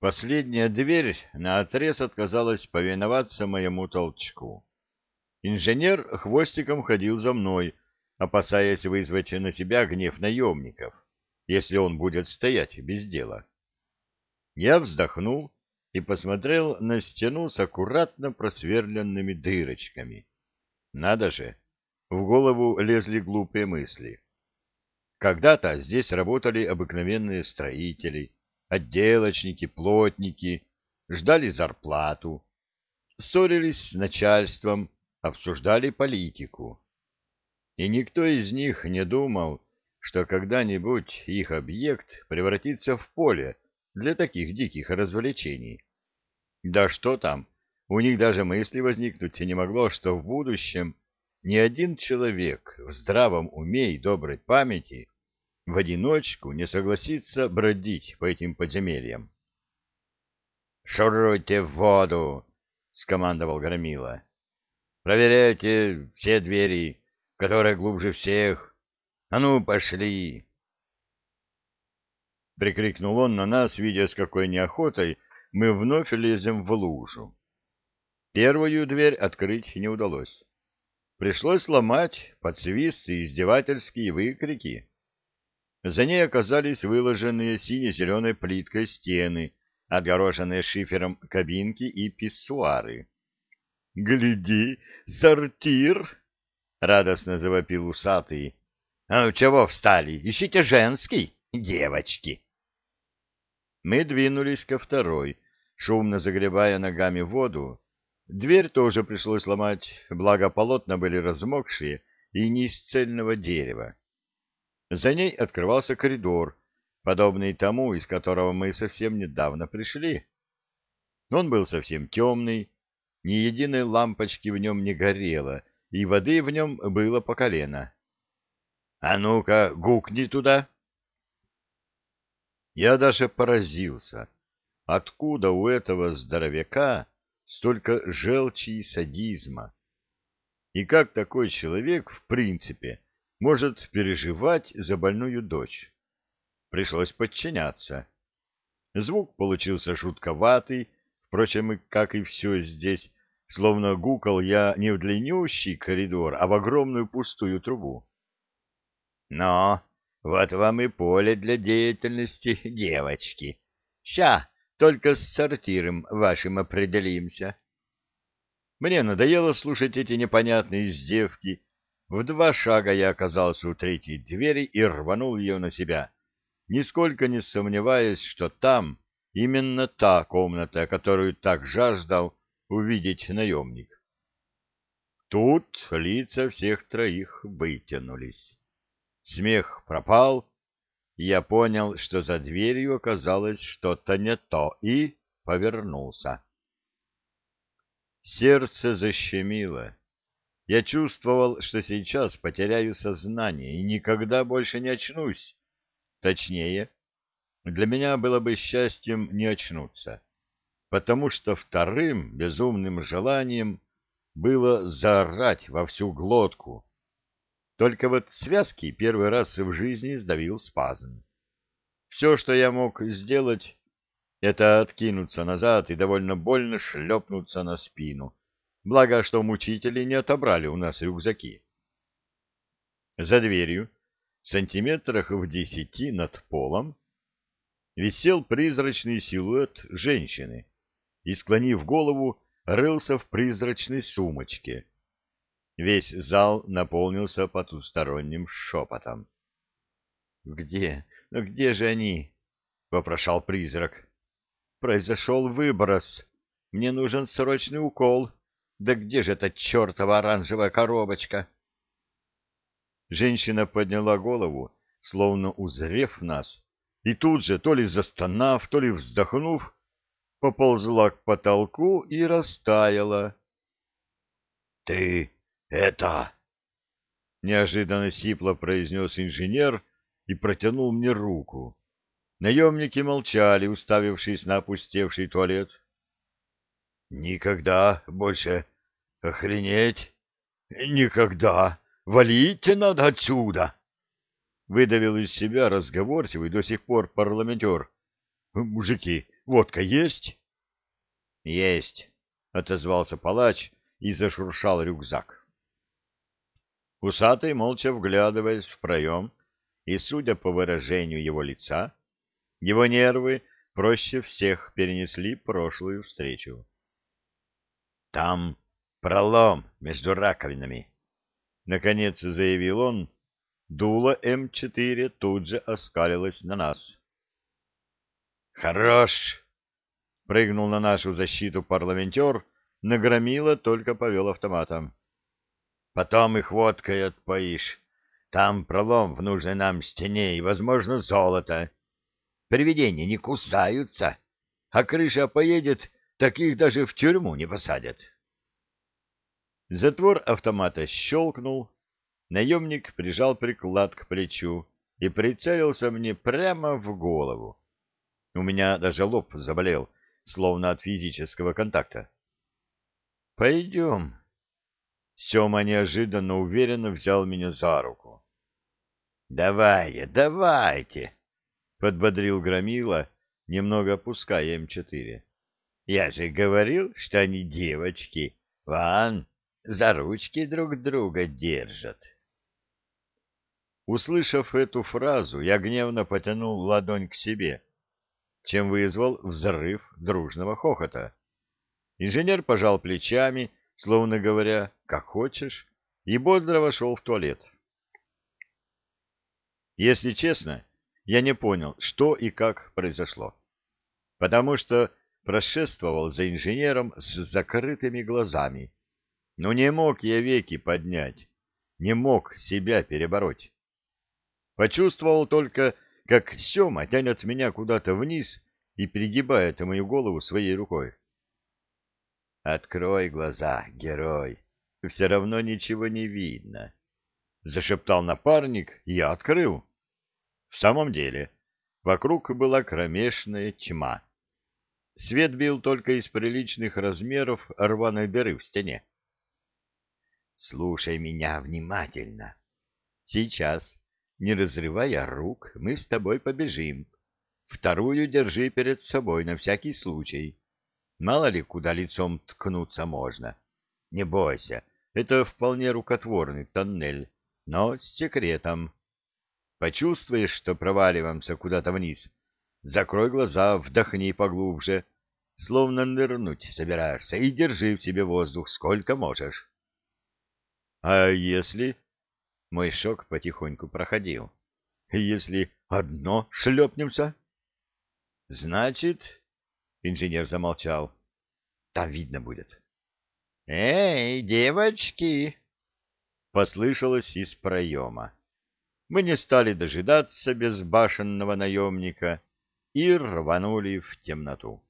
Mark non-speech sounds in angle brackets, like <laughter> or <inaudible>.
Последняя дверь наотрез отказалась повиноваться моему толчку. Инженер хвостиком ходил за мной, опасаясь вызвать на себя гнев наемников, если он будет стоять без дела. Я вздохнул и посмотрел на стену с аккуратно просверленными дырочками. Надо же, в голову лезли глупые мысли. Когда-то здесь работали обыкновенные строители, отделочники, плотники, ждали зарплату, ссорились с начальством, обсуждали политику. И никто из них не думал, что когда-нибудь их объект превратится в поле для таких диких развлечений. Да что там, у них даже мысли возникнуть не могло, что в будущем ни один человек в здравом уме и доброй памяти в одиночку не согласится бродить по этим подземельям. «Шуруйте в воду!» — скомандовал Громила. «Проверяйте все двери, которые глубже всех. А ну, пошли!» Прикрикнул он на нас, видя, с какой неохотой мы вновь лезем в лужу. Первую дверь открыть не удалось. Пришлось ломать под свист и издевательские выкрики. За ней оказались выложенные сине-зеленой плиткой стены, отгороженные шифером кабинки и писсуары. — Гляди, сортир! — радостно завопил усатый. — А чего встали? Ищите женский, девочки! Мы двинулись ко второй, шумно загребая ногами воду. Дверь тоже пришлось ломать, благо полотна были размокшие и не из цельного дерева. За ней открывался коридор, подобный тому, из которого мы совсем недавно пришли. Он был совсем темный, ни единой лампочки в нем не горело, и воды в нем было по колено. — А ну-ка, гукни туда! Я даже поразился, откуда у этого здоровяка столько желчи и садизма. И как такой человек, в принципе, может переживать за больную дочь. Пришлось подчиняться. Звук получился жутковатый, впрочем, как и все здесь, словно гукал я не в длиннющий коридор, а в огромную пустую трубу. Но вот вам и поле для деятельности, <laughs> девочки. Ща, только с сортиром вашим определимся. Мне надоело слушать эти непонятные издевки, в два шага я оказался у третьей двери и рванул ее на себя, нисколько не сомневаясь, что там именно та комната, которую так жаждал увидеть наемник. Тут лица всех троих вытянулись. Смех пропал, и я понял, что за дверью оказалось что-то не то, и повернулся. Сердце защемило. Я чувствовал, что сейчас потеряю сознание и никогда больше не очнусь. Точнее, для меня было бы счастьем не очнуться, потому что вторым безумным желанием было заорать во всю глотку. Только вот связки первый раз в жизни сдавил спазм. Все, что я мог сделать, это откинуться назад и довольно больно шлепнуться на спину Благо, что мучители не отобрали у нас рюкзаки. За дверью, сантиметрах в десяти над полом, висел призрачный силуэт женщины и, склонив голову, рылся в призрачной сумочке. Весь зал наполнился потусторонним шепотом. — Где? Ну где же они? — вопрошал призрак. — Произошел выброс. Мне нужен срочный укол. Да где же эта чертова оранжевая коробочка? Женщина подняла голову, словно узрев нас, и тут же, то ли застонав, то ли вздохнув, поползла к потолку и растаяла. — Ты это... — неожиданно сипло произнес инженер и протянул мне руку. Наемники молчали, уставившись на опустевший туалет. Никогда больше. Охренеть! Никогда! Валите надо отсюда! Выдавил из себя разговорчивый до сих пор парламентер. Мужики, водка есть? Есть, отозвался палач и зашуршал рюкзак. Усатый, молча вглядываясь в проем, и, судя по выражению его лица, его нервы проще всех перенесли прошлую встречу. — Там пролом между раковинами, — наконец заявил он. Дуло М4 тут же оскалилось на нас. — Хорош! — прыгнул на нашу защиту парламентер, нагромило только повел автоматом. — Потом их водкой отпоишь. Там пролом в нужной нам стене и, возможно, золото. Привидения не кусаются, а крыша поедет, таких даже в тюрьму не посадят. Затвор автомата щелкнул, наемник прижал приклад к плечу и прицелился мне прямо в голову. У меня даже лоб заболел, словно от физического контакта. — Пойдем. Сема неожиданно уверенно взял меня за руку. — Давай, давайте! — подбодрил Громила, немного опуская М4. — Я же говорил, что они девочки. Ван, за ручки друг друга держат. Услышав эту фразу, я гневно потянул ладонь к себе, чем вызвал взрыв дружного хохота. Инженер пожал плечами, словно говоря, как хочешь, и бодро вошел в туалет. Если честно, я не понял, что и как произошло. Потому что прошествовал за инженером с закрытыми глазами. Но не мог я веки поднять, не мог себя перебороть. Почувствовал только, как Сема тянет меня куда-то вниз и пригибает мою голову своей рукой. «Открой глаза, герой, все равно ничего не видно», — зашептал напарник, я открыл. В самом деле, вокруг была кромешная тьма. Свет бил только из приличных размеров рваной дыры в стене. «Слушай меня внимательно. Сейчас, не разрывая рук, мы с тобой побежим. Вторую держи перед собой на всякий случай. Мало ли, куда лицом ткнуться можно. Не бойся, это вполне рукотворный тоннель, но с секретом». Почувствуешь, что проваливаемся куда-то вниз? Закрой глаза, вдохни поглубже, словно нырнуть собираешься, и держи в себе воздух сколько можешь. А если... Мой шок потихоньку проходил. Если одно шлепнемся? Значит... Инженер замолчал. Там видно будет. «Эй, девочки!» — послышалось из проема мы не стали дожидаться безбашенного наемника и рванули в темноту.